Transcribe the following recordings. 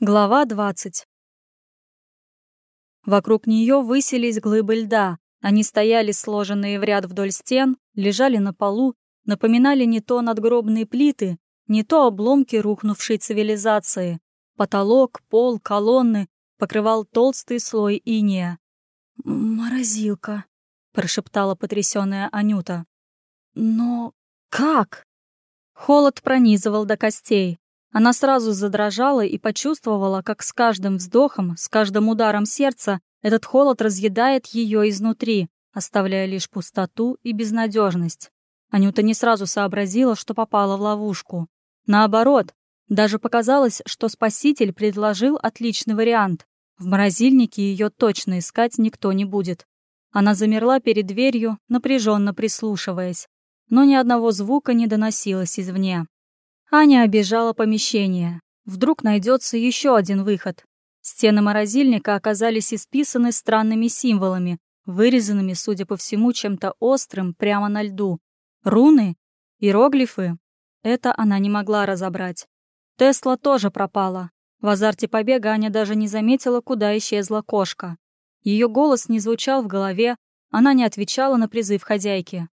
Глава 20 Вокруг нее высились глыбы льда. Они стояли сложенные в ряд вдоль стен, лежали на полу, напоминали не то надгробные плиты, не то обломки рухнувшей цивилизации. Потолок, пол, колонны покрывал толстый слой иния. «Морозилка», — прошептала потрясённая Анюта. «Но как?» Холод пронизывал до костей. Она сразу задрожала и почувствовала, как с каждым вздохом, с каждым ударом сердца этот холод разъедает ее изнутри, оставляя лишь пустоту и безнадежность. Анюта не сразу сообразила, что попала в ловушку. Наоборот, даже показалось, что спаситель предложил отличный вариант. В морозильнике ее точно искать никто не будет. Она замерла перед дверью, напряженно прислушиваясь, но ни одного звука не доносилось извне. Аня обежала помещение. Вдруг найдется еще один выход. Стены морозильника оказались исписаны странными символами, вырезанными, судя по всему, чем-то острым прямо на льду. Руны? Иероглифы? Это она не могла разобрать. Тесла тоже пропала. В азарте побега Аня даже не заметила, куда исчезла кошка. Ее голос не звучал в голове, она не отвечала на призыв хозяйки.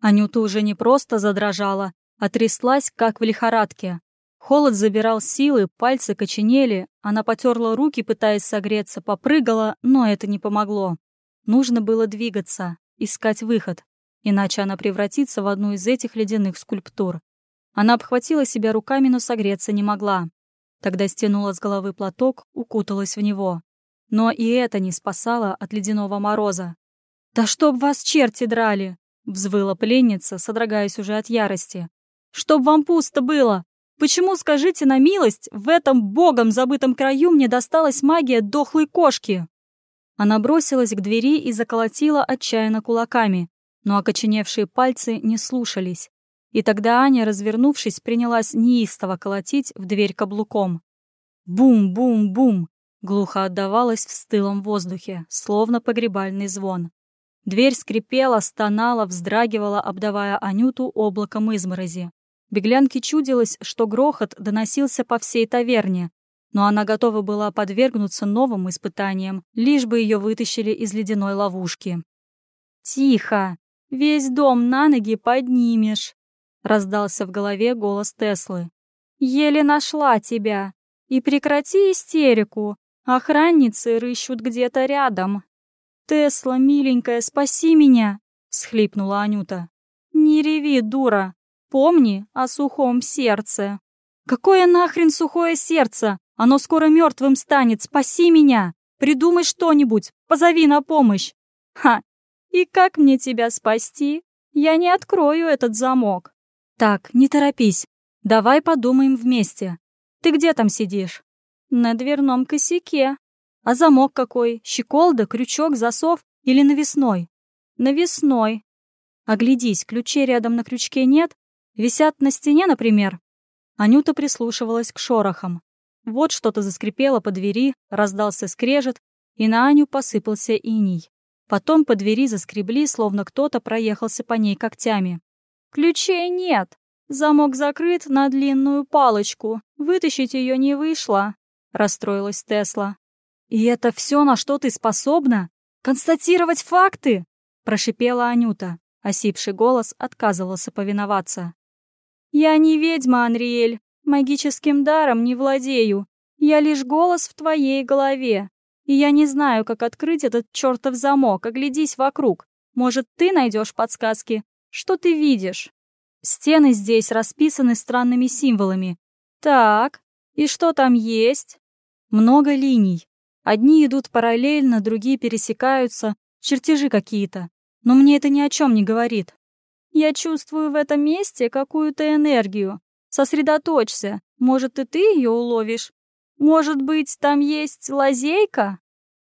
Анюта уже не просто задрожала, а тряслась, как в лихорадке. Холод забирал силы, пальцы коченели, она потерла руки, пытаясь согреться, попрыгала, но это не помогло. Нужно было двигаться, искать выход, иначе она превратится в одну из этих ледяных скульптур. Она обхватила себя руками, но согреться не могла. Тогда стянула с головы платок, укуталась в него. Но и это не спасало от ледяного мороза. «Да чтоб вас черти драли!» — взвыла пленница, содрогаясь уже от ярости. Чтоб вам пусто было! Почему, скажите на милость, в этом богом забытом краю мне досталась магия дохлой кошки?» Она бросилась к двери и заколотила отчаянно кулаками, но окоченевшие пальцы не слушались. И тогда Аня, развернувшись, принялась неистово колотить в дверь каблуком. Бум-бум-бум! Глухо отдавалось в стылом воздухе, словно погребальный звон. Дверь скрипела, стонала, вздрагивала, обдавая Анюту облаком изморози. Беглянке чудилось, что грохот доносился по всей таверне, но она готова была подвергнуться новым испытаниям, лишь бы ее вытащили из ледяной ловушки. «Тихо! Весь дом на ноги поднимешь!» — раздался в голове голос Теслы. «Еле нашла тебя! И прекрати истерику! Охранницы рыщут где-то рядом!» «Тесла, миленькая, спаси меня!» — схлипнула Анюта. «Не реви, дура! Помни о сухом сердце. Какое нахрен сухое сердце? Оно скоро мертвым станет. Спаси меня. Придумай что-нибудь. Позови на помощь. Ха. И как мне тебя спасти? Я не открою этот замок. Так, не торопись. Давай подумаем вместе. Ты где там сидишь? На дверном косяке. А замок какой? Щеколда, крючок, засов или навесной? Навесной. Оглядись, ключей рядом на крючке нет? Висят на стене, например?» Анюта прислушивалась к шорохам. Вот что-то заскрипело по двери, раздался скрежет, и на Аню посыпался иней. Потом по двери заскребли, словно кто-то проехался по ней когтями. «Ключей нет. Замок закрыт на длинную палочку. Вытащить ее не вышло», — расстроилась Тесла. «И это все, на что ты способна? Констатировать факты?» — прошипела Анюта. Осипший голос отказывался повиноваться. «Я не ведьма, Анриэль, магическим даром не владею. Я лишь голос в твоей голове. И я не знаю, как открыть этот чертов замок, оглядись вокруг. Может, ты найдешь подсказки? Что ты видишь?» Стены здесь расписаны странными символами. Так, и что там есть? Много линий. Одни идут параллельно, другие пересекаются, чертежи какие-то. Но мне это ни о чем не говорит. Я чувствую в этом месте какую-то энергию. Сосредоточься. Может, и ты ее уловишь. Может быть, там есть лазейка?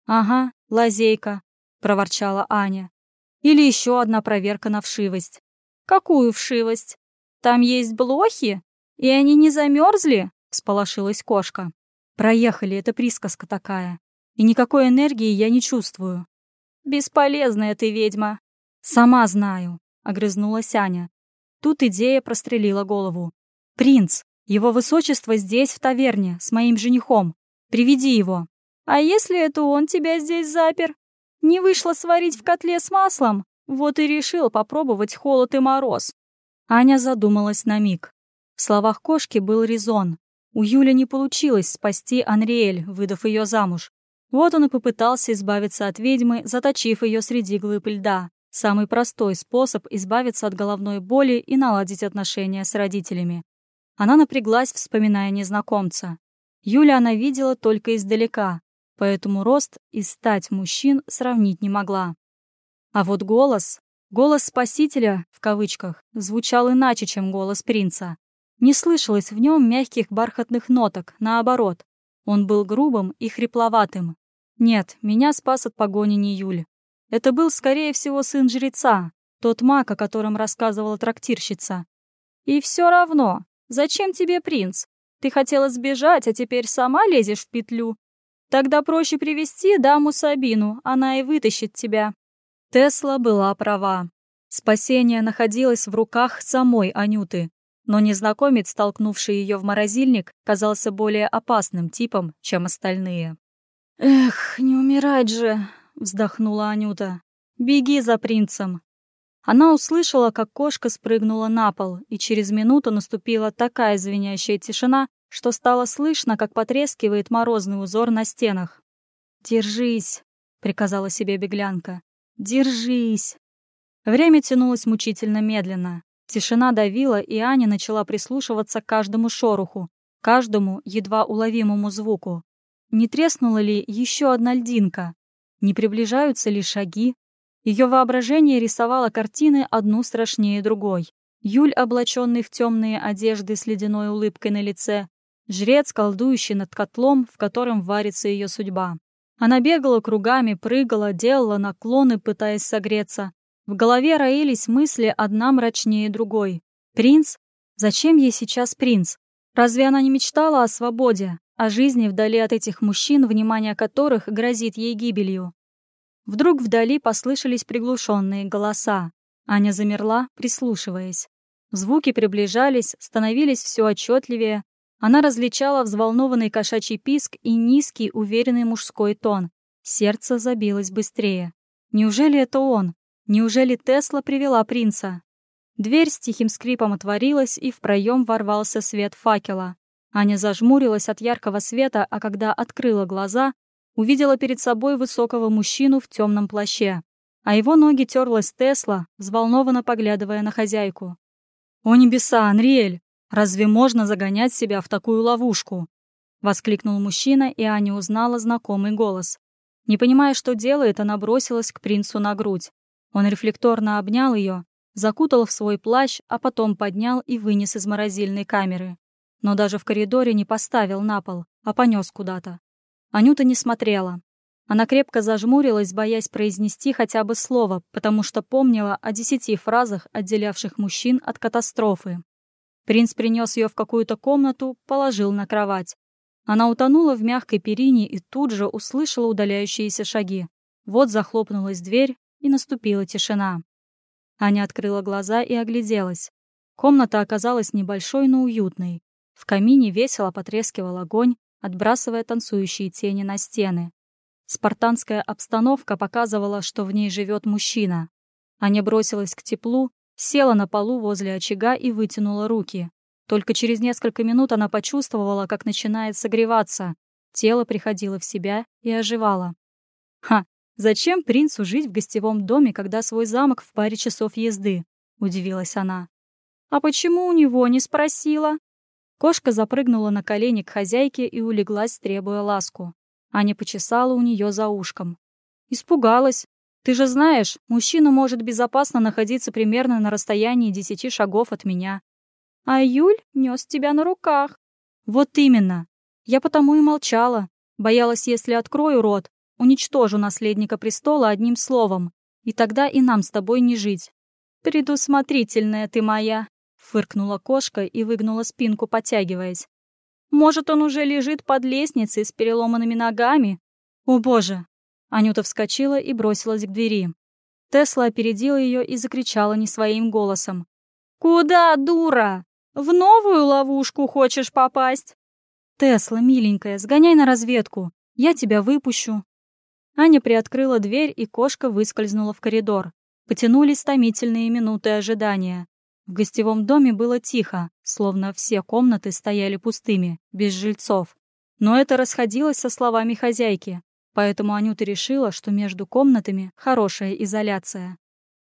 Ага, лазейка, проворчала Аня. Или еще одна проверка на вшивость. Какую вшивость? Там есть блохи? И они не замерзли? Всполошилась кошка. Проехали, это присказка такая. И никакой энергии я не чувствую. Бесполезная ты ведьма. Сама знаю огрызнулась Аня. Тут идея прострелила голову. «Принц! Его высочество здесь, в таверне, с моим женихом. Приведи его. А если это он тебя здесь запер? Не вышло сварить в котле с маслом? Вот и решил попробовать холод и мороз. Аня задумалась на миг. В словах кошки был резон. У Юли не получилось спасти Анриэль, выдав ее замуж. Вот он и попытался избавиться от ведьмы, заточив ее среди глыб льда. Самый простой способ избавиться от головной боли и наладить отношения с родителями. Она напряглась, вспоминая незнакомца. Юля она видела только издалека, поэтому рост и стать мужчин сравнить не могла. А вот голос, голос спасителя, в кавычках, звучал иначе, чем голос принца. Не слышалось в нем мягких бархатных ноток, наоборот. Он был грубым и хрипловатым. Нет, меня спас от погони не Юль. Это был, скорее всего, сын жреца, тот маг, о котором рассказывала трактирщица. И все равно, зачем тебе принц? Ты хотела сбежать, а теперь сама лезешь в петлю. Тогда проще привести даму Сабину, она и вытащит тебя. Тесла была права. Спасение находилось в руках самой Анюты, но незнакомец, столкнувший ее в морозильник, казался более опасным типом, чем остальные. «Эх, не умирать же!» — вздохнула Анюта. «Беги за принцем!» Она услышала, как кошка спрыгнула на пол, и через минуту наступила такая звенящая тишина, что стало слышно, как потрескивает морозный узор на стенах. «Держись!» — приказала себе беглянка. «Держись!» Время тянулось мучительно медленно. Тишина давила, и Аня начала прислушиваться к каждому шороху, каждому едва уловимому звуку. Не треснула ли еще одна льдинка? Не приближаются ли шаги? Ее воображение рисовало картины одну страшнее другой. Юль, облаченный в темные одежды с ледяной улыбкой на лице, жрец, колдующий над котлом, в котором варится ее судьба. Она бегала кругами, прыгала, делала наклоны, пытаясь согреться, в голове роились мысли одна мрачнее другой. Принц? Зачем ей сейчас принц? Разве она не мечтала о свободе, о жизни вдали от этих мужчин, внимание которых грозит ей гибелью? Вдруг вдали послышались приглушенные голоса. Аня замерла, прислушиваясь. Звуки приближались, становились все отчетливее. Она различала взволнованный кошачий писк и низкий, уверенный мужской тон. Сердце забилось быстрее. Неужели это он? Неужели Тесла привела принца? Дверь с тихим скрипом отворилась, и в проем ворвался свет факела. Аня зажмурилась от яркого света, а когда открыла глаза, увидела перед собой высокого мужчину в темном плаще. А его ноги терлась Тесла, взволнованно поглядывая на хозяйку. «О небеса, Анриэль! Разве можно загонять себя в такую ловушку?» Воскликнул мужчина, и Аня узнала знакомый голос. Не понимая, что делает, она бросилась к принцу на грудь. Он рефлекторно обнял ее, закутал в свой плащ, а потом поднял и вынес из морозильной камеры. Но даже в коридоре не поставил на пол, а понес куда-то. Анюта не смотрела. Она крепко зажмурилась, боясь произнести хотя бы слово, потому что помнила о десяти фразах, отделявших мужчин от катастрофы. Принц принес ее в какую-то комнату, положил на кровать. Она утонула в мягкой перине и тут же услышала удаляющиеся шаги. Вот захлопнулась дверь, и наступила тишина. Аня открыла глаза и огляделась. Комната оказалась небольшой, но уютной. В камине весело потрескивал огонь, отбрасывая танцующие тени на стены. Спартанская обстановка показывала, что в ней живет мужчина. Аня бросилась к теплу, села на полу возле очага и вытянула руки. Только через несколько минут она почувствовала, как начинает согреваться. Тело приходило в себя и оживало. Ха, «Зачем принцу жить в гостевом доме, когда свой замок в паре часов езды?» — удивилась она. «А почему у него не спросила?» Кошка запрыгнула на колени к хозяйке и улеглась, требуя ласку. Аня почесала у нее за ушком. «Испугалась. Ты же знаешь, мужчина может безопасно находиться примерно на расстоянии десяти шагов от меня. А Юль нес тебя на руках». «Вот именно. Я потому и молчала. Боялась, если открою рот, Уничтожу наследника престола одним словом, и тогда и нам с тобой не жить. Предусмотрительная ты моя, фыркнула кошка и выгнула спинку, потягиваясь. Может, он уже лежит под лестницей с переломанными ногами? О боже! Анюта вскочила и бросилась к двери. Тесла опередила ее и закричала не своим голосом. «Куда, дура? В новую ловушку хочешь попасть?» «Тесла, миленькая, сгоняй на разведку. Я тебя выпущу». Аня приоткрыла дверь, и кошка выскользнула в коридор. Потянулись томительные минуты ожидания. В гостевом доме было тихо, словно все комнаты стояли пустыми, без жильцов. Но это расходилось со словами хозяйки, поэтому Анюта решила, что между комнатами хорошая изоляция.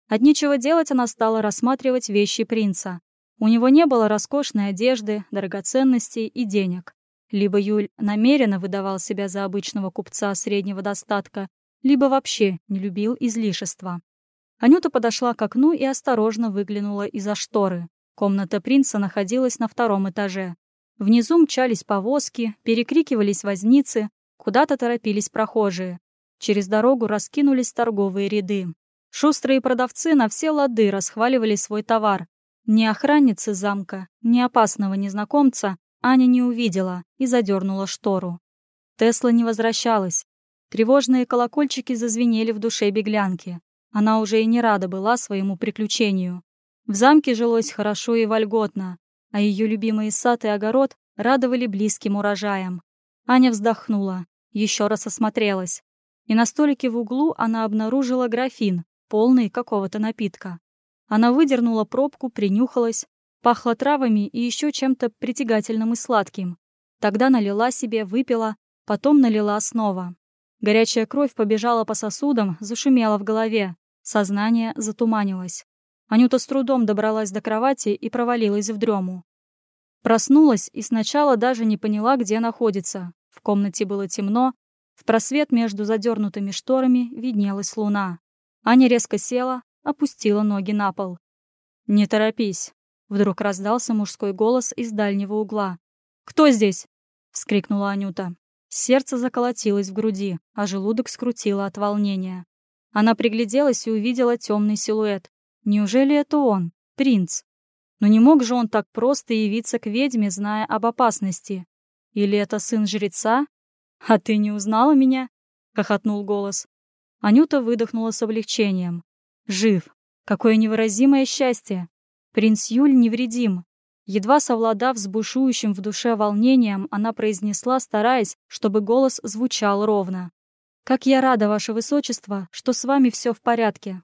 От нечего делать она стала рассматривать вещи принца. У него не было роскошной одежды, драгоценностей и денег. Либо Юль намеренно выдавал себя за обычного купца среднего достатка, либо вообще не любил излишества. Анюта подошла к окну и осторожно выглянула из-за шторы. Комната принца находилась на втором этаже. Внизу мчались повозки, перекрикивались возницы, куда-то торопились прохожие. Через дорогу раскинулись торговые ряды. Шустрые продавцы на все лады расхваливали свой товар. Ни охранницы замка, ни опасного незнакомца Аня не увидела и задернула штору. Тесла не возвращалась. Тревожные колокольчики зазвенели в душе беглянки. Она уже и не рада была своему приключению. В замке жилось хорошо и вольготно, а ее любимый сад и огород радовали близким урожаем. Аня вздохнула, еще раз осмотрелась. И на столике в углу она обнаружила графин, полный какого-то напитка. Она выдернула пробку, принюхалась, пахло травами и еще чем-то притягательным и сладким. Тогда налила себе, выпила, потом налила снова. Горячая кровь побежала по сосудам, зашумела в голове. Сознание затуманилось. Анюта с трудом добралась до кровати и провалилась в дрему. Проснулась и сначала даже не поняла, где находится. В комнате было темно, в просвет между задернутыми шторами виднелась луна. Аня резко села, опустила ноги на пол. «Не торопись», — вдруг раздался мужской голос из дальнего угла. «Кто здесь?» — вскрикнула Анюта. Сердце заколотилось в груди, а желудок скрутило от волнения. Она пригляделась и увидела темный силуэт. Неужели это он, принц? Но не мог же он так просто явиться к ведьме, зная об опасности. Или это сын жреца? «А ты не узнала меня?» — хохотнул голос. Анюта выдохнула с облегчением. «Жив! Какое невыразимое счастье! Принц Юль невредим!» Едва совладав с бушующим в душе волнением, она произнесла, стараясь, чтобы голос звучал ровно. «Как я рада, ваше высочество, что с вами все в порядке.